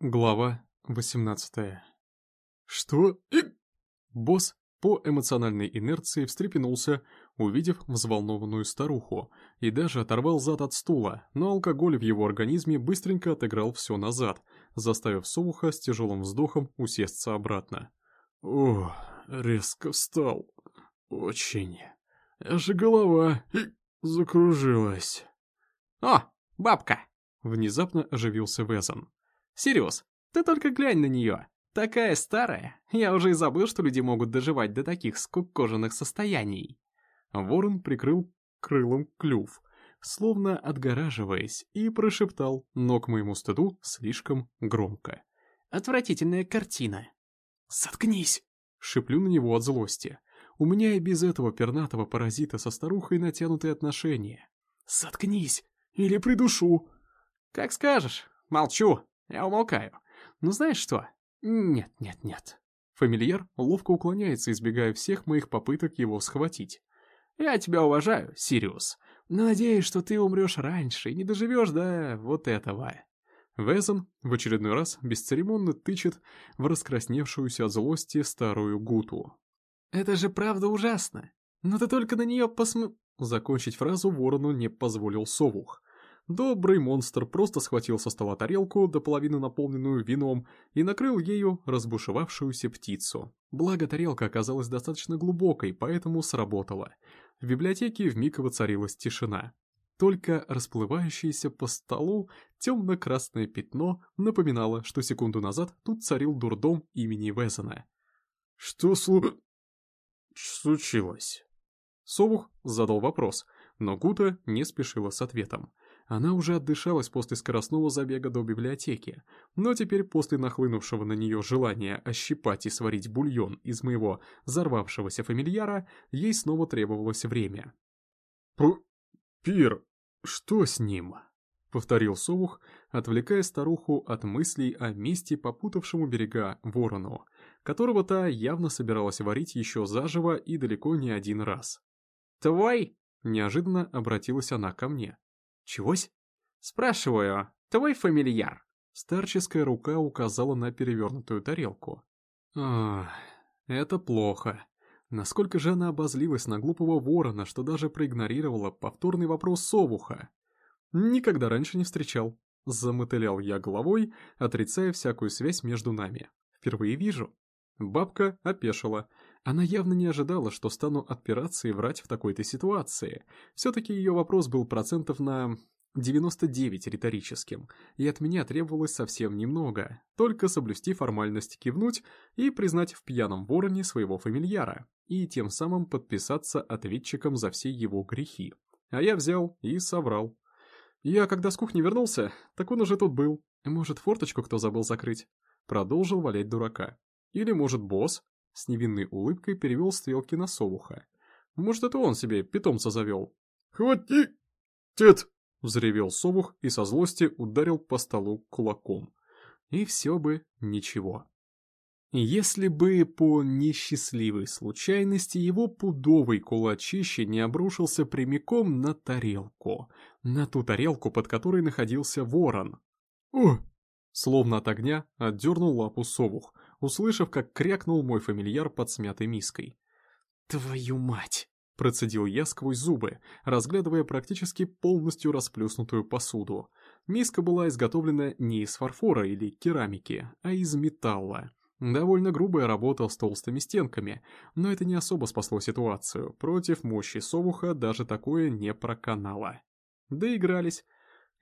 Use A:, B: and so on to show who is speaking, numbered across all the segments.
A: Глава 18 «Что?» Босс по эмоциональной инерции встрепенулся, увидев взволнованную старуху, и даже оторвал зад от стула, но алкоголь в его организме быстренько отыграл все назад, заставив Совуха с тяжелым вздохом усесться обратно. «О, резко встал. Очень. Аж голова закружилась».
B: «О, бабка!»
A: — внезапно оживился Везон.
B: Сириус, ты только глянь на нее. Такая старая. Я уже и забыл, что люди могут доживать до таких скукоженных состояний.
A: Ворон прикрыл крылом клюв, словно отгораживаясь, и прошептал, но к моему стыду слишком громко.
B: Отвратительная картина.
A: «Соткнись!» — шиплю на него от злости. У меня и без этого пернатого паразита со старухой натянутые отношения. «Соткнись! Или придушу!»
B: «Как скажешь. Молчу!» Я умолкаю. Ну знаешь что? Нет, нет, нет.
A: Фамильяр ловко уклоняется, избегая всех моих попыток его схватить.
B: Я тебя уважаю, Сириус. надеюсь, что ты умрешь раньше и не доживешь до вот этого.
A: Везон в очередной раз бесцеремонно тычет в раскрасневшуюся от злости старую гуту.
B: «Это же правда ужасно! Но ты только на нее посм...»
A: Закончить фразу ворону не позволил совух. Добрый монстр просто схватил со стола тарелку, до половины наполненную вином, и накрыл ею разбушевавшуюся птицу. Благо тарелка оказалась достаточно глубокой, поэтому сработала. В библиотеке вмиг воцарилась тишина. Только расплывающееся по столу темно-красное пятно напоминало, что секунду назад тут царил дурдом имени Везена. «Что слу... случилось?» Совух задал вопрос, но Гута не спешила с ответом. Она уже отдышалась после скоростного забега до библиотеки, но теперь после нахлынувшего на нее желания ощипать и сварить бульон из моего взорвавшегося фамильяра, ей снова требовалось время. «П... Пир, что с ним?» — повторил Совух, отвлекая старуху от мыслей о месте попутавшему берега ворону, которого та явно собиралась варить еще заживо и далеко не один раз.
B: «Твой?»
A: — неожиданно обратилась она ко мне.
B: «Чегось?» «Спрашиваю, твой фамильяр?»
A: Старческая рука указала на перевернутую тарелку. Это плохо. Насколько же она обозлилась на глупого ворона, что даже проигнорировала повторный вопрос совуха. Никогда раньше не встречал. Замотылял я головой, отрицая всякую связь между нами. Впервые вижу. Бабка опешила. Она явно не ожидала, что стану отпираться и врать в такой-то ситуации. Все-таки ее вопрос был процентов на 99 риторическим, и от меня требовалось совсем немного, только соблюсти формальность кивнуть и признать в пьяном вороне своего фамильяра, и тем самым подписаться ответчиком за все его грехи. А я взял и соврал. Я, когда с кухни вернулся, так он уже тут был. Может, форточку кто забыл закрыть? Продолжил валять дурака. Или, может, босс? С невинной улыбкой перевел стрелки на совуха. Может, это он себе питомца завел? «Хватит!» — взревел совух и со злости ударил по столу кулаком. И все бы ничего. Если бы по несчастливой случайности его пудовый кулачище не обрушился прямиком на тарелку, на ту тарелку, под которой находился ворон. «О!» Словно от огня отдернул лапу совух, услышав, как крякнул мой фамильяр под смятой миской. «Твою мать!» — процедил я сквозь зубы, разглядывая практически полностью расплюснутую посуду. Миска была изготовлена не из фарфора или керамики, а из металла. Довольно грубая работа с толстыми стенками, но это не особо спасло ситуацию. Против мощи совуха даже такое не проканало. Доигрались.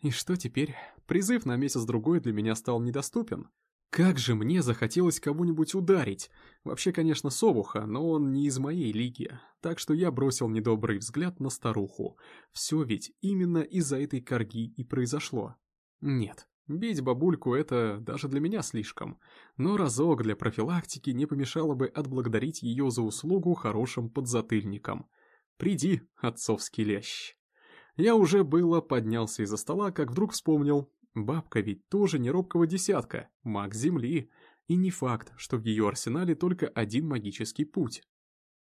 A: И что теперь? Призыв на месяц-другой для меня стал недоступен. Как же мне захотелось кого-нибудь ударить. Вообще, конечно, совуха, но он не из моей лиги. Так что я бросил недобрый взгляд на старуху. Все ведь именно из-за этой корги и произошло. Нет, бить бабульку это даже для меня слишком. Но разок для профилактики не помешало бы отблагодарить ее за услугу хорошим подзатыльником. Приди, отцовский лящ. Я уже было поднялся из-за стола, как вдруг вспомнил, Бабка ведь тоже не робкого десятка, маг Земли, и не факт, что в ее арсенале только один магический путь.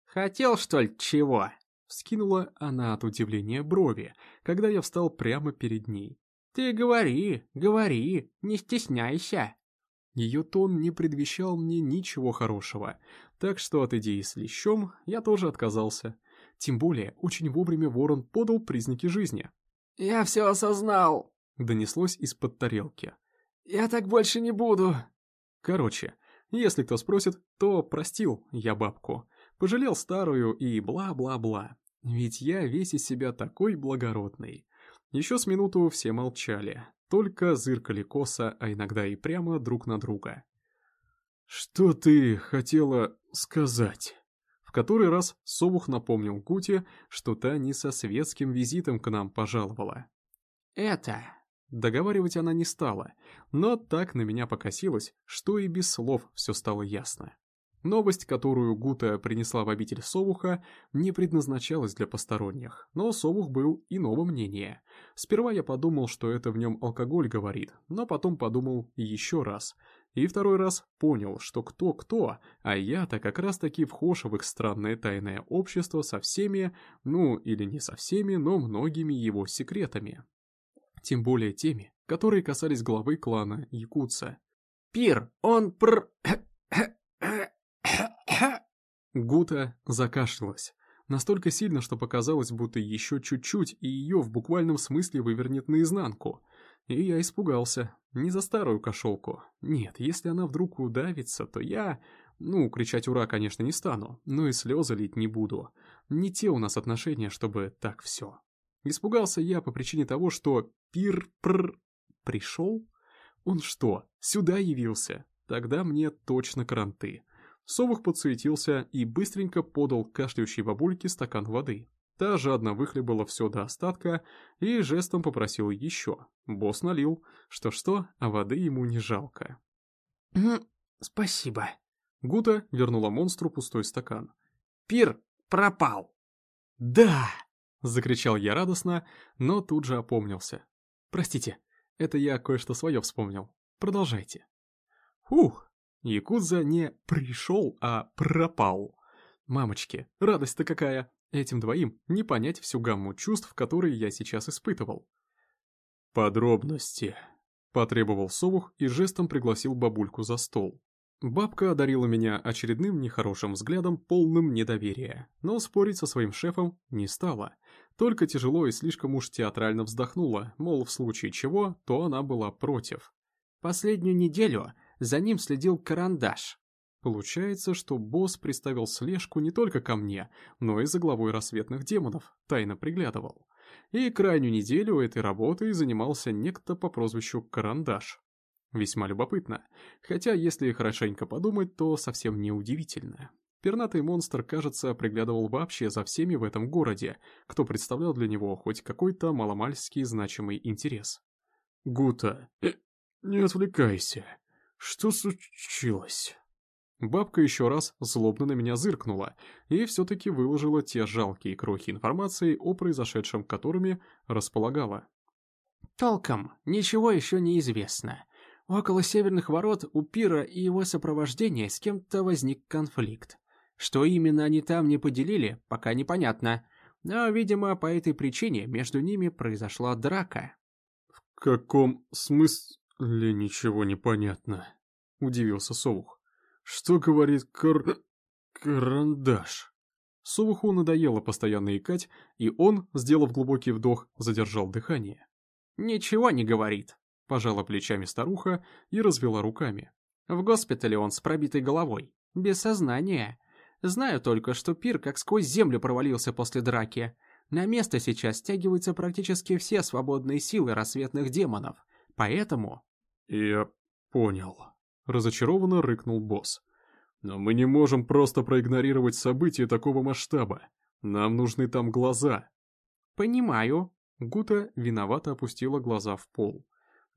B: «Хотел, что ли, чего?»
A: Вскинула она от удивления брови, когда я встал прямо перед ней.
B: «Ты говори, говори, не стесняйся!»
A: Ее тон не предвещал мне ничего хорошего, так что от идеи с лещом я тоже отказался. Тем более, очень вовремя ворон подал признаки жизни.
B: «Я все осознал», —
A: донеслось из-под тарелки.
B: «Я так больше не буду».
A: Короче, если кто спросит, то простил я бабку. Пожалел старую и бла-бла-бла. Ведь я весь из себя такой благородный. Еще с минуту все молчали, только зыркали косо, а иногда и прямо друг на друга. «Что ты хотела сказать?» В который раз Совух напомнил Гуте, что та не со светским визитом к нам пожаловала.
B: «Это...»
A: Договаривать она не стала, но так на меня покосилась, что и без слов все стало ясно. Новость, которую Гута принесла в обитель Совуха, не предназначалась для посторонних, но Совух был иного мнения. Сперва я подумал, что это в нем алкоголь говорит, но потом подумал еще раз. И второй раз понял, что кто-кто, а я-то как раз-таки вхож в их странное тайное общество со всеми, ну или не со всеми, но многими его секретами. Тем более теми, которые касались главы клана Якутса.
B: «Пир, он пр...»
A: Гута закашлялась. Настолько сильно, что показалось, будто еще чуть-чуть, и ее в буквальном смысле вывернет наизнанку. И я испугался. Не за старую кошелку. Нет, если она вдруг удавится, то я... Ну, кричать «Ура!» конечно не стану, но и слезы лить не буду. Не те у нас отношения, чтобы так все. Испугался я по причине того, что пир-пр... пришел? Он что, сюда явился? Тогда мне точно кранты. Совух подсуетился и быстренько подал кашляющей бабульке стакан воды. Та жадно выхлебала все до остатка и жестом попросил еще. Босс налил. Что-что, а воды ему не жалко.
B: «Спасибо».
A: Гута вернула монстру пустой стакан.
B: «Пир пропал».
A: «Да!» — закричал я радостно, но тут же опомнился. «Простите, это я кое-что свое вспомнил. Продолжайте». «Ух, Якудза не «пришел», а «пропал». Мамочки, радость-то какая! Этим двоим не понять всю гамму чувств, которые я сейчас испытывал. «Подробности», — потребовал Совух и жестом пригласил бабульку за стол. Бабка одарила меня очередным нехорошим взглядом, полным недоверия, но спорить со своим шефом не стала. Только тяжело и слишком уж театрально вздохнула, мол, в случае чего, то она была против.
B: «Последнюю неделю за ним следил карандаш.
A: Получается, что босс приставил слежку не только ко мне, но и за главой рассветных демонов, тайно приглядывал. И крайнюю неделю этой работой занимался некто по прозвищу Карандаш. Весьма любопытно, хотя если хорошенько подумать, то совсем не удивительно. Пернатый монстр, кажется, приглядывал вообще за всеми в этом городе, кто представлял для него хоть какой-то маломальский значимый интерес. «Гута, э, не отвлекайся», что случилось? Бабка еще раз злобно на меня зыркнула и все-таки выложила те жалкие крохи информации о произошедшем, которыми располагала.
B: Толком ничего еще не известно. Около северных ворот у Пира и его сопровождения с кем-то возник конфликт. Что именно они там не поделили, пока непонятно. Но, видимо, по этой причине между ними произошла драка.
A: «В каком смысле?» «Ли ничего не понятно», — удивился Совух. «Что говорит кар... карандаш?» Совуху надоело постоянно икать, и он, сделав глубокий вдох, задержал дыхание.
B: «Ничего не говорит», — пожала плечами старуха и развела руками. «В госпитале он с пробитой головой, без сознания. Знаю только, что пир как сквозь землю провалился после драки. На место сейчас стягиваются практически все свободные силы рассветных демонов, поэтому
A: «Я понял», — разочарованно рыкнул босс. «Но мы не можем просто проигнорировать события такого масштаба. Нам нужны там глаза».
B: «Понимаю».
A: Гута виновато опустила глаза в пол.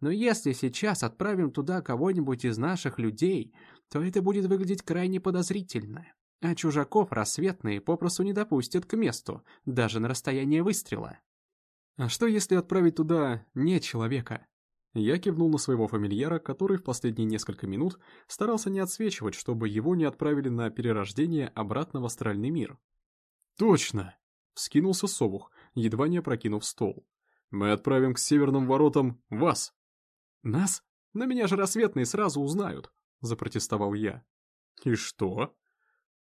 B: «Но если сейчас отправим туда кого-нибудь из наших людей, то это будет выглядеть крайне подозрительно. А чужаков рассветные попросту не допустят к месту, даже на расстояние выстрела».
A: «А что если отправить туда не человека?» Я кивнул на своего фамильяра, который в последние несколько минут старался не отсвечивать, чтобы его не отправили на перерождение обратно в астральный мир. «Точно!» — вскинулся Совух, едва не опрокинув стол. «Мы отправим к северным воротам вас!» «Нас? На меня же рассветные сразу узнают», — запротестовал я. «И что?»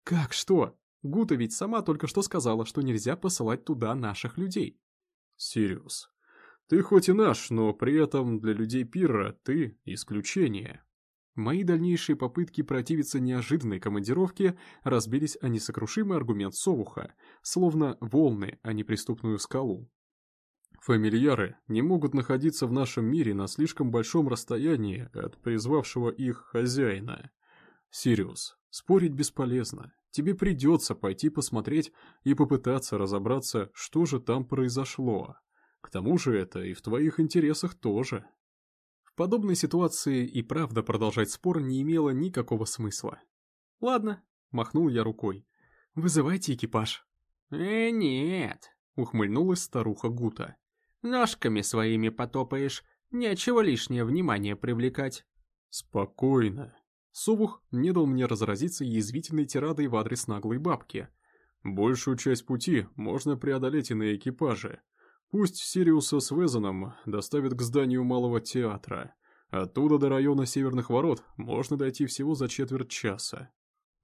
A: «Как что? Гута ведь сама только что сказала, что нельзя посылать туда наших людей». «Сириус, ты хоть и наш, но при этом для людей Пирра ты исключение». Мои дальнейшие попытки противиться неожиданной командировке разбились о несокрушимый аргумент Совуха, словно волны, а не преступную скалу. Фамильяры не могут находиться в нашем мире на слишком большом расстоянии от призвавшего их хозяина. Сириус, спорить бесполезно. Тебе придется пойти посмотреть и попытаться разобраться, что же там произошло. К тому же это и в твоих интересах тоже. В подобной ситуации и правда продолжать спор не имело никакого смысла. «Ладно», — махнул я рукой. «Вызывайте экипаж».
B: «Э, нет», — ухмыльнулась старуха Гута. «Ножками своими потопаешь, нечего лишнее внимание привлекать».
A: «Спокойно». Совух не дал мне разразиться язвительной тирадой в адрес наглой бабки. «Большую часть пути можно преодолеть и на экипаже. Пусть Сириуса с Везоном доставят к зданию Малого театра. Оттуда до района Северных ворот можно дойти всего за четверть часа.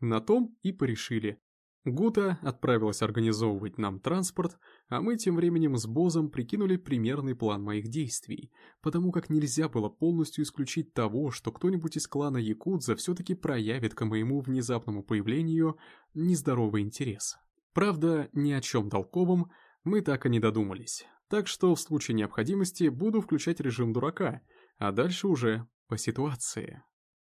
A: На том и порешили. Гута отправилась организовывать нам транспорт, а мы тем временем с Бозом прикинули примерный план моих действий, потому как нельзя было полностью исключить того, что кто-нибудь из клана Якудза все-таки проявит к моему внезапному появлению нездоровый интерес. Правда, ни о чем толковом мы так и не додумались. Так что в случае необходимости буду включать режим дурака, а дальше уже по ситуации.